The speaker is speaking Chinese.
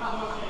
That.